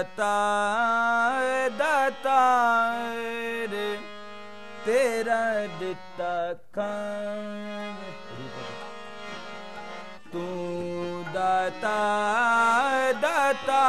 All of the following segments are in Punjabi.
ਤੂੰ ਦਾਤਾ ਦਾਤਾ ਰੇ ਤੇਰਾ ਦਿੱਤਾ ਖਾਂ ਤੂੰ ਦਾਤਾ ਦਾਤਾ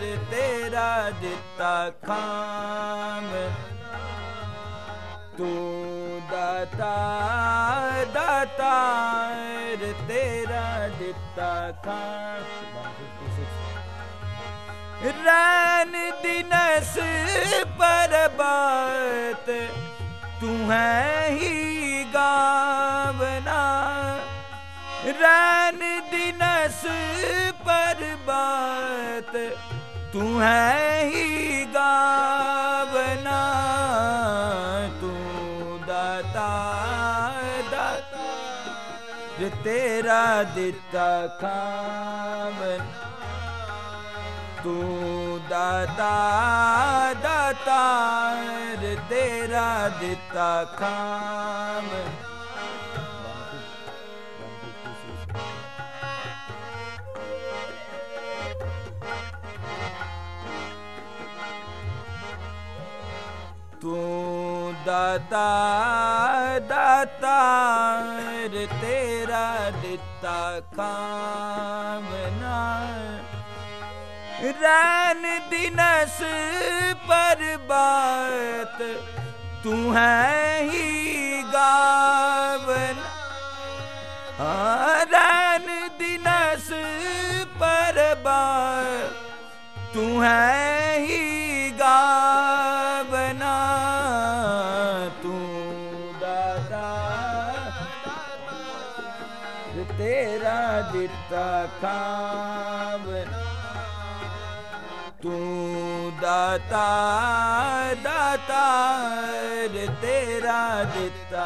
ਰੇ ਤੇਰਾ ਦਿੱਤਾ ਖਾਂ ਤੂੰ ਦਾਤਾ ਦਾਤਾ ਰੇ ਤੇਰਾ ਦਿੱਤਾ ਖਾਂ ਰੈਨ ਦਿਨਸ ਪਰਬਾਤ, ਤੂੰ ਹੈ ਹੀ ਗਾਵਨਾ। ਰੈਨ ਦਿਨਸ ਪਰਬਾਤ, ਤੂੰ ਹੈ ਹੀ ਗਾਵਨਾ। ਤੂੰ ਦਾਤਾ ਦਾਤਾ, ਜੇ ਤੇਰਾ ਦਿੱਤਾ ਖਾਵਨ। ਤੂੰ ਦਾਤਾ ਦਾਤਾ ਰੇ ਤੇਰਾ ਦਿੱਤਾ ਖਾਮ ਤੂੰ ਦਾਤਾ ਦਾਤਾ ਤੇਰਾ ਦਿੱਤਾ ਖਾਮ ਰੈਨ ਦਿਨਸ ਪਰਬਾਤ ਤੂੰ ਹੈ ਹੀ ਗਾਵਨ। ਰੈਨ ਦਿਨਸ ਪਰਬਾਤ ਤੂੰ ਹੈ ਹੀ ਗਾਵਨਾ। ਤੂੰ ਦਾਤਾ, ਤੇਰਾ ਦਿੱਤਾ ਖਾਵਨਾ। ਤੂੰ ਦਾਤਾ ਦਾਤਾ ਤੇਰਾ ਦਿੱਤਾ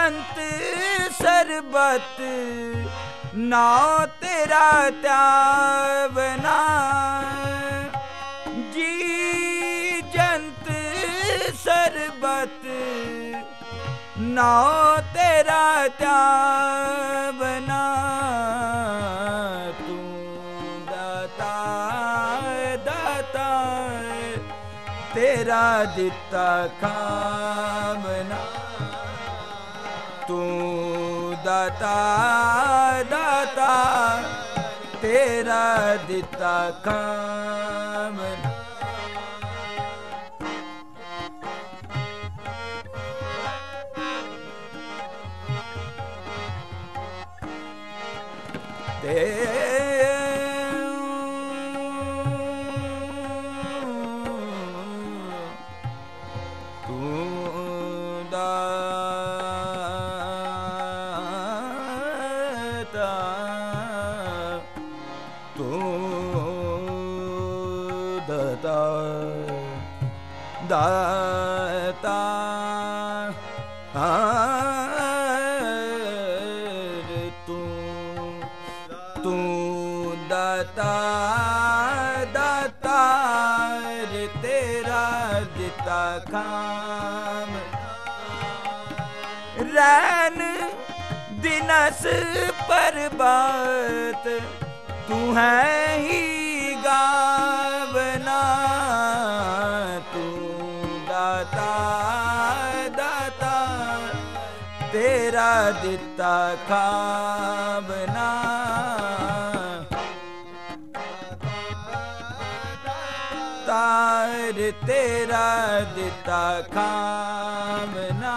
ਜੰਤ ਸਰਬਤ, ਨਾ ਤੇਰਾ ਤਿਆਵਨਾ ਜੀ ਜੰਤ ਸਰਬਤ, ਨਾ ਤੇਰਾ ਤਿਆਵਨਾ ਤੂੰ ਦਾਤਾ ਦਾਤਾ ਤੇਰਾ ਦਿੱਤਾ ਕਾਮਨਾ ਤੂੰ ਦਾਤਾ ਦਾਤਾ ਤੇਰਾ ਦਿੱਤਾ ਕਾਮਨਾ ਤੂੰ ਦਾਤਾ ਦਾਤਾ ਰੇ ਤੇਰਾ ਦਿੱਤਾ ਖਾਮ ਰੈਨ ਦਿਨਸ ਪਰਬਾਤ ਤੂੰ ਹੈ ਹੀ ਗਾਵਨਾ ਤੂੰ ਦਾਤਾ ਦਾਤਾ ਤੇਰਾ ਦਿੱਤਾ ਖਾਵਨਾ ਤੇਰਾ ਦਿੱਤਾ ਖਾਵਨਾ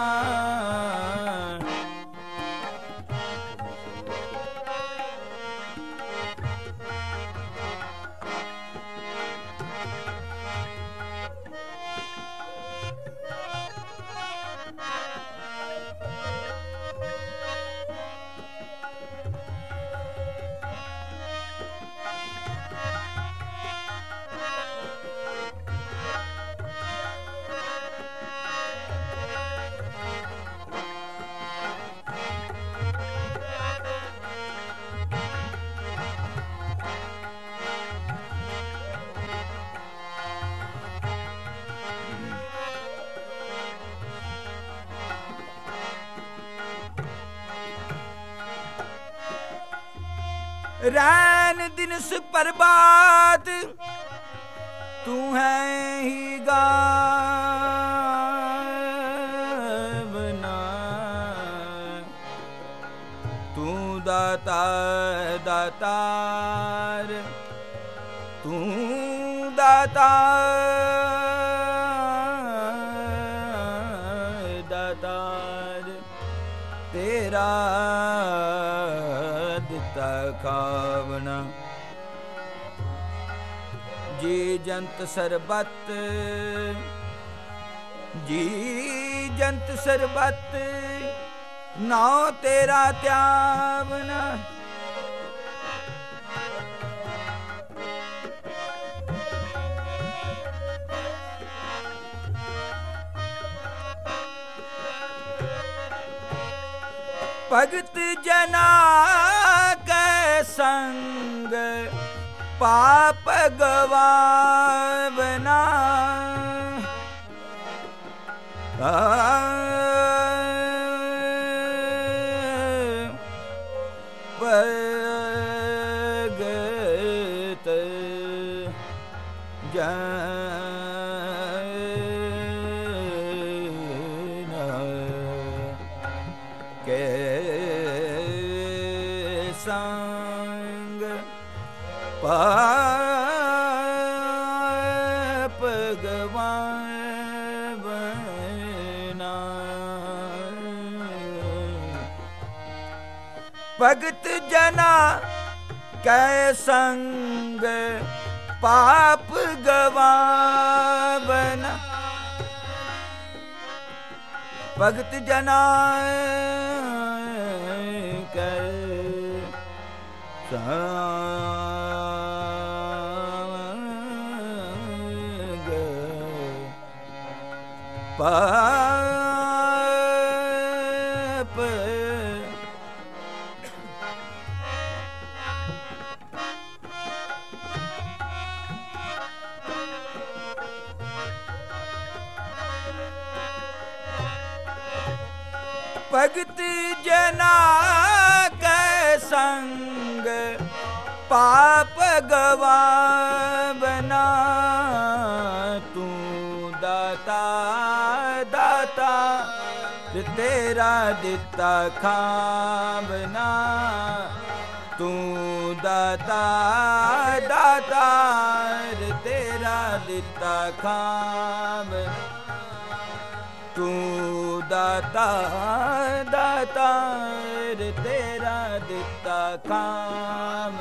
ਰੈਨ ਦਿਨਸ ਪਰਬਾਤ ਤੂੰ ਹੈ ਹੀ ਗਾਵਨਾ। ਤੂੰ ਦਾਤਾ ਦਾਤਾਰ। ਤੂੰ ਦਾਤਾ ਖਾਵਣਾ ਜੀ ਜੰਤ ਸਰਬਤ ਜੀ ਜੰਤ ਸਰਬਤ ਨਾਉ ਤੇਰਾ ਧਿਆਵਨਾ। ਭਗਤ ਜਨਾ ਸੰਗ ਪਾਪ ਗਵਾਵਨਾ। ਭਗਤ ਭਗਤ ਜਨਾ ਕੈ ਸੰਗ ਪਾਪ ਗਵਾਵਨਾ। ਭਗਤ ਜਨਾ ਕੈ ਸੰਗ ਭਗਤ ਜਨਾ ਕੈ ਸੰਗ ਪਾਪ ਗਵਾਵਨਾ, ਤੂੰ ਦਾਤਾ ਦਾਤਾ, ਤੇ ਤੇਰਾ ਦਿੱਤਾ ਖਾਵਨਾ। ਤੂੰ ਦਾਤਾ ਦਾਤਾ ਤੇਰਾ ਦਿੱਤਾ ਖਾਵਨਾ। ਤੂੰ ਦਾਤਾ ਦਾਤਾ ਰ ਤੇਰਾ ਦਿੱਤਾ ਕਾਮ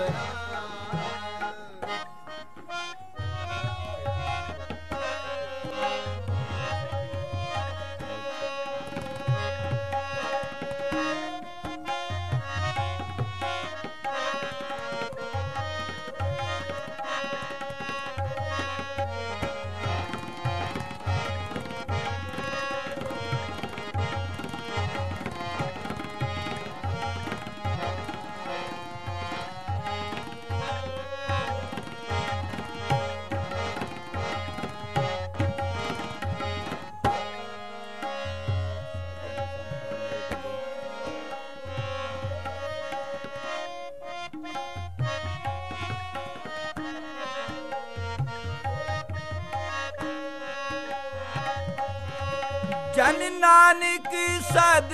ਨਾਨਕ ਸਦ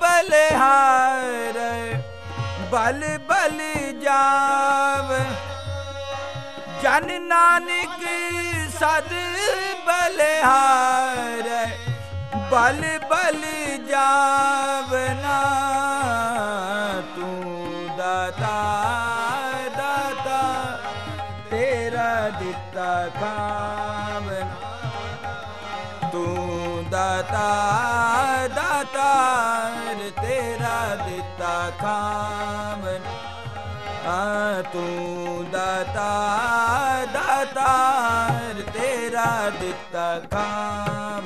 ਬਲਿਹਾਰ, ਬਲ ਬਲ ਜਾਵ। ਜਨ ਨਾਨਕ ਸਦ ਬਲਿਹਾਰ, ਬਲ ਬਲ ਜਾਵਨਾ ਤੂੰ ਦਾਤਾ ਦਾਤਾ, ਤੇਰਾ ਦਿੱਤਾ ਕਾਮਨਾ। ਤੂੰ ਦਾਤਾ ਦਾਤਾਰ ਤੇਰਾ ਦਿੱਤਾ ਖਾਮਨ। ਆ ਤੂੰ ਦਾਤਾ ਦਾਤਾਰ ਤੇਰਾ ਦਿੱਤਾ ਖਾਮਨ।